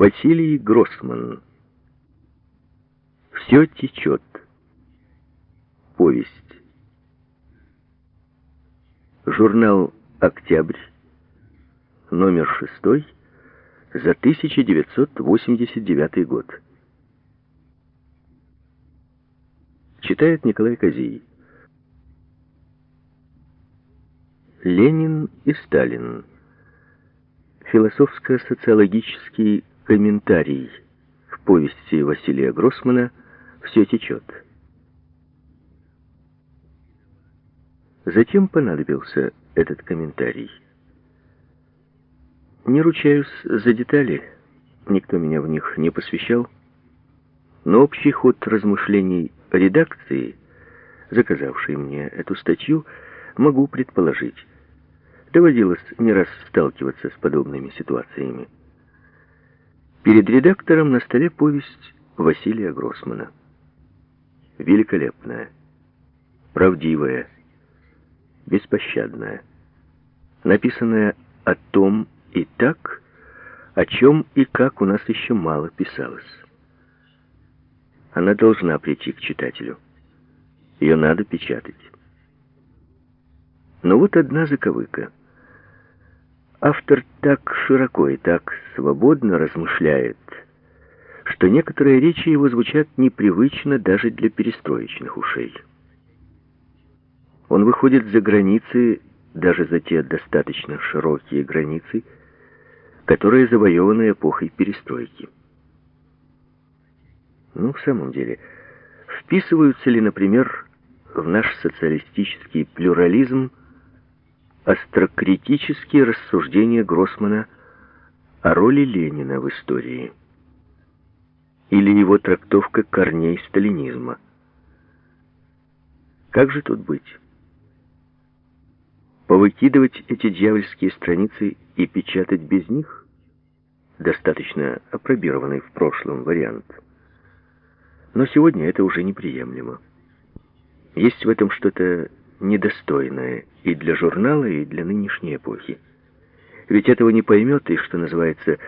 Василий Гроссман. Все течет. Повесть. Журнал «Октябрь», номер шестой, за 1989 год. Читает Николай Козий. Ленин и Сталин. Философско-социологический комментарий к повести Василия Гроссмана «Все течет». Затем понадобился этот комментарий. Не ручаюсь за детали, никто меня в них не посвящал, но общий ход размышлений редакции, заказавшей мне эту статью, могу предположить. Доводилось не раз сталкиваться с подобными ситуациями. Перед редактором на столе повесть Василия Гроссмана. Великолепная, правдивая, беспощадная, написанная о том и так, о чем и как у нас еще мало писалось. Она должна прийти к читателю. Ее надо печатать. Но вот одна заковыка. Автор так широко и так свободно размышляет, что некоторые речи его звучат непривычно даже для перестроечных ушей. Он выходит за границы, даже за те достаточно широкие границы, которые завоеваны эпохой перестройки. Ну, в самом деле, вписываются ли, например, в наш социалистический плюрализм острокритические рассуждения Гроссмана о роли Ленина в истории или его трактовка корней сталинизма. Как же тут быть? Повыкидывать эти дьявольские страницы и печатать без них? Достаточно опробированный в прошлом вариант. Но сегодня это уже неприемлемо. Есть в этом что-то недостойное и для журнала, и для нынешней эпохи. Ведь этого не поймет и, что называется,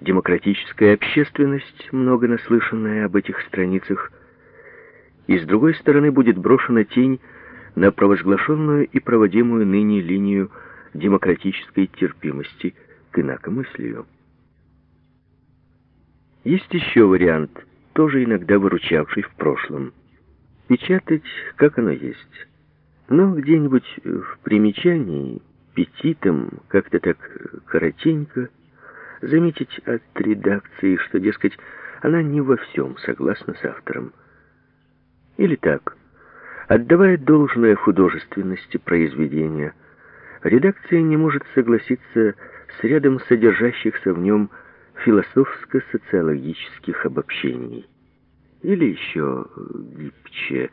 демократическая общественность, много наслышанная об этих страницах, и с другой стороны будет брошена тень на провозглашенную и проводимую ныне линию демократической терпимости к инакомыслию. Есть еще вариант, тоже иногда выручавший в прошлом. Печатать, как оно есть. Но где-нибудь в примечании, петитом, как-то так коротенько, заметить от редакции, что, дескать, она не во всем согласна с автором. Или так, Отдавая должное художественности произведения, редакция не может согласиться с рядом содержащихся в нем философско-социологических обобщений. Или еще гибче,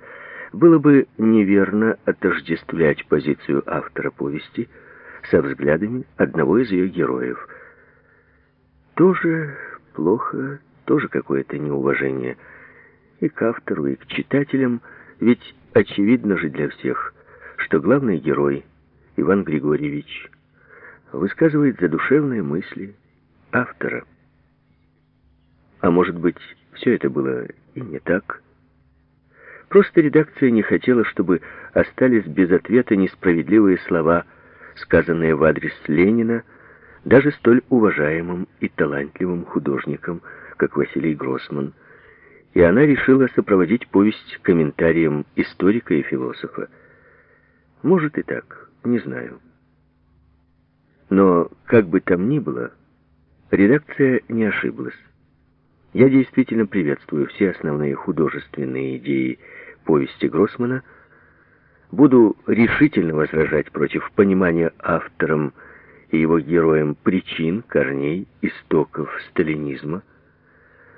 было бы неверно отождествлять позицию автора повести со взглядами одного из ее героев. Тоже плохо, тоже какое-то неуважение и к автору, и к читателям, ведь очевидно же для всех, что главный герой, Иван Григорьевич, высказывает задушевные мысли автора. А может быть, все это было и не так? Просто редакция не хотела, чтобы остались без ответа несправедливые слова, сказанные в адрес Ленина, даже столь уважаемым и талантливым художником, как Василий Гроссман, и она решила сопроводить повесть комментарием историка и философа. Может и так, не знаю. Но, как бы там ни было, редакция не ошиблась. Я действительно приветствую все основные художественные идеи повести Гроссмана, буду решительно возражать против понимания автором и его героем причин, корней, истоков сталинизма,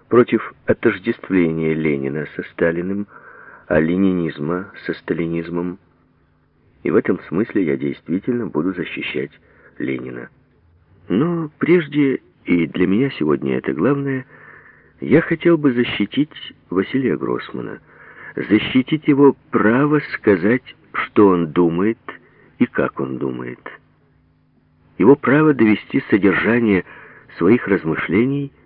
против отождествления Ленина со Сталиным, а ленинизма со сталинизмом. И в этом смысле я действительно буду защищать Ленина. Но прежде, и для меня сегодня это главное, я хотел бы защитить Василия Гроссмана, защитить его право сказать, что он думает и как он думает. Его право довести содержание своих размышлений –